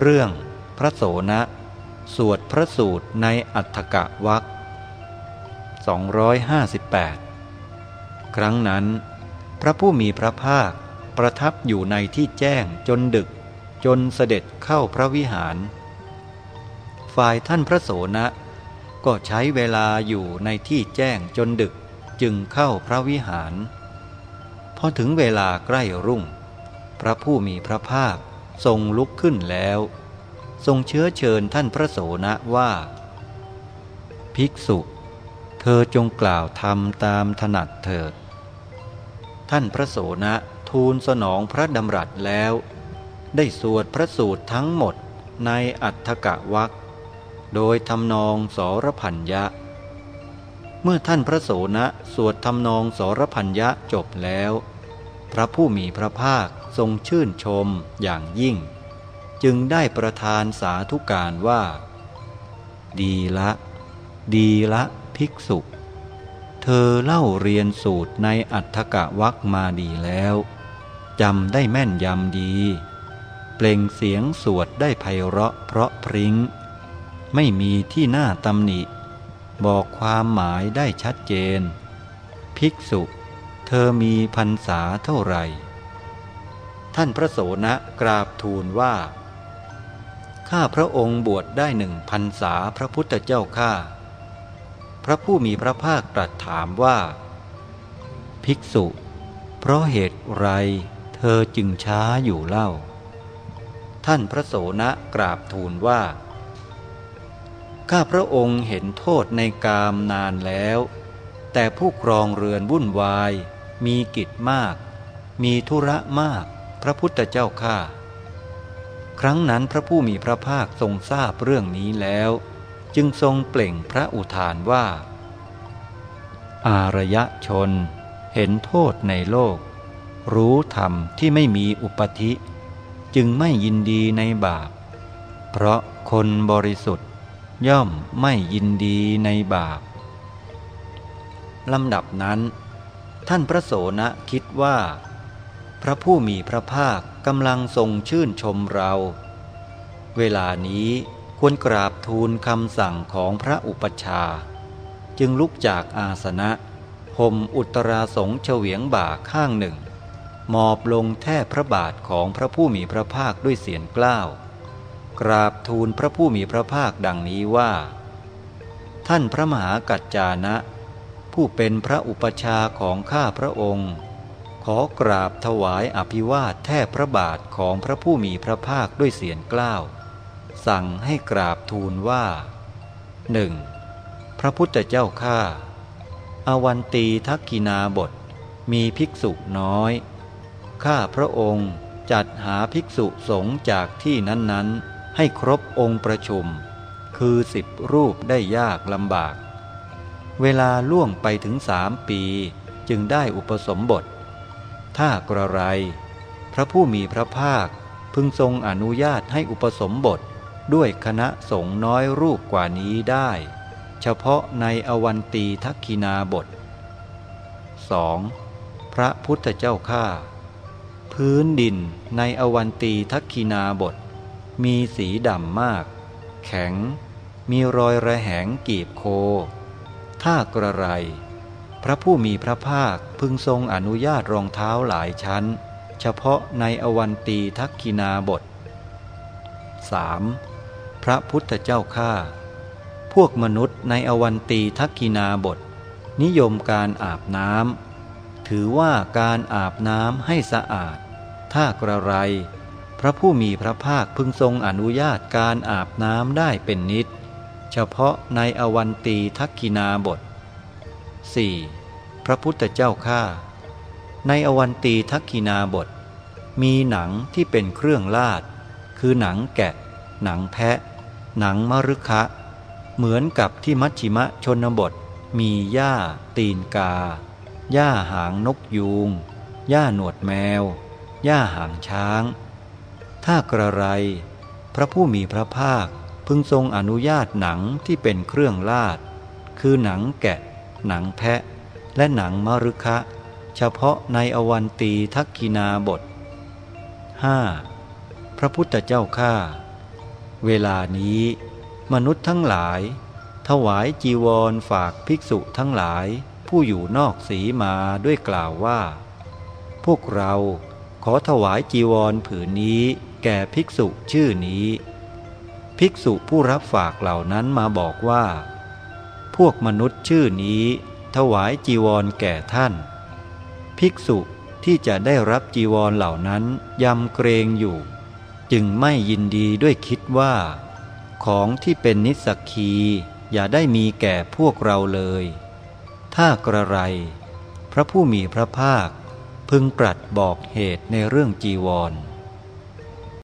เรื่องพระโสนะ สวดพระสูตรในอัฏฐกะวัก258 ครั้งนั้น พระผู้มีพระภาคประทับอยู่ในที่แจ้งจนดึกจนเสด็จเข้าพระวิหาร ฝ่ายท่านพระโสนะ ก็ใช้เวลาอยู่ในที่แจ้งจนดึกจึงเข้าพระวิหาร พอถึงเวลาใกล้รุ่ง พระผู้มีพระภาค ทรงลุกขึ้นแล้ว ทรงเชื้อเชิญท่านพระโสนะว่า ภิกษุ เธอจงกล่าวธรรมตามถนัดเถิด ท่านพระโสนะทูลสนองพระดำรัสแล้ว ได้สวดพระสูตรทั้งหมดในอัฏฐกะวักโดยทำนองสรพัญญะ เมื่อท่านพระโสนะสวดทำนองสรพัญญะจบแล้ว พระผู้มีพระภาคทรงชื่นชมอย่างยิ่ง จึงได้ประทานสาธุการว่า ดีละ ดีละภิกษุ เธอเล่าเรียนสูตรในอัฏฐกะวักมาดีแล้วจำได้แม่นยำดี เปล่งเสียงสวดได้ไพเราะเพราะพริง้ง ไม่มีที่หน้าตำหนิ บอกความหมายได้ชัดเจน ภิกษุ เธอมีพรรษาเท่าไหร่ ท่านพระโสนะกราบทูลว่า ข้าพระองค์บวชได้หนึ่งพรรษาพระพุทธเจ้าข้า พระผู้มีพระภาคตรัสถามว่า ภิกษุ เพราะเหตุไรเธอจึงช้าอยู่เล่า ท่านพระโสนะกราบทูลว่า ข้าพระองค์เห็นโทษในกามนานแล้ว แต่ผู้ครองเรือนวุ่นวาย มีกิจมาก มีธุระมาก พระพุทธเจ้าข้าครั้งนั้นพระผู้มีพระภาคทรงทราบเรื่องนี้แล้ว จึงทรงเปล่งพระอุทานว่า อารยชน เห็นโทษในโลก รู้ธรรมที่ไม่มีอุปธิ จึงไม่ยินดีในบาป เพราะคนบริสุทธิ์ย่อมไม่ยินดีในบาปลำดับนั้น ท่านพระโสนะคิดว่า พระผู้มีพระภาคกำลังทรงชื่นชมเรา เวลานี้ควรกราบทูลคำสั่งของพระอุปชา จึงลุกจากอาสนะห่มอุตราสงเฉวียงบ่าข้างหนึ่ง มอบลงแทบพระบาทของพระผู้มีพระภาคด้วยเสียงกล้าว กราบทูลพระผู้มีพระภาคดังนี้ว่า ท่านพระมหากัจจานะ ผู้เป็นพระอุปชาของข้าพระองค์ ขอกราบถวายอภิวาทแทบพระบาทของพระผู้มีพระภาคด้วยเสียงกล้าว สั่งให้กราบทูลว่าหนึ่งพระพุทธเจ้าข้าอาวันตีทักกินาบท มีภิกษุน้อย ข้าพระองค์จัดหาภิกษุสงฆ์จากที่นั้นๆ ให้ครบองค์ประชุม คือสิบรูปได้ยากลำบาก เวลาล่วงไปถึงสามปีจึงได้อุปสมบท ถ้ากระไร พระผู้มีพระภาคพึงทรงอนุญาตให้อุปสมบทด้วยคณะสงฆ์น้อยรูปกว่านี้ได้ เฉพาะในอวันตีทักคินาบท 2. พระพุทธเจ้าข้าพื้นดินในอวันตีทักคินาบท มีสีดำมาก แข็ง มีรอยระแหงกีบโค ถ้ากระไร พระผู้มีพระภาคพึงทรงอนุญาตรองเท้าหลายชั้น เฉพาะในอวันตีทักกินาบท 3. พระพุทธเจ้าข้าพวกมนุษย์ในอวันตีทักกินาบท นิยมการอาบน้ำถือว่าการอาบน้ำให้สะอาด ถ้ากระไร พระผู้มีพระภาคพึงทรงอนุญาตการอาบน้ำได้เป็นนิด เฉพาะในอวันตีทักกินาบท 4. พระพุทธเจ้าข้าในอวันตีทักกินาบท มีหนังที่เป็นเครื่องลาด คือหนังแกะ หนังแพะ หนังมรุคะ เหมือนกับที่มัชชิมะชนบท มีหญ้า ตีนกา หญ้าหางนกยูง หญ้าหนวดแมว หญ้าหางช้าง ถ้ากระไร พระผู้มีพระภาค พึงทรงอนุญาตหนังที่เป็นเครื่องลาด คือหนังแกะ หนังแพะ และหนังมรุคะ เฉพาะในอวันตีทักกินาบท 5. พระพุทธเจ้าข้าเวลานี้ มนุษย์ทั้งหลาย ถวายจีวรฝากภิกษุทั้งหลายผู้อยู่นอกสีมาด้วยกล่าวว่า พวกเราขอถวายจีวรผืนนี้แก่ภิกษุชื่อนี้ ภิกษุผู้รับฝากเหล่านั้นมาบอกว่า พวกมนุษย์ชื่อนี้ ถวายจีวรแก่ท่าน ภิกษุที่จะได้รับจีวรเหล่านั้นยำเกรงอยู่ จึงไม่ยินดีด้วยคิดว่า ของที่เป็นนิสกคีอย่าได้มีแก่พวกเราเลย ถ้ากระไร พระผู้มีพระภาคพึงตรัสบอกเหตุในเรื่องจีวร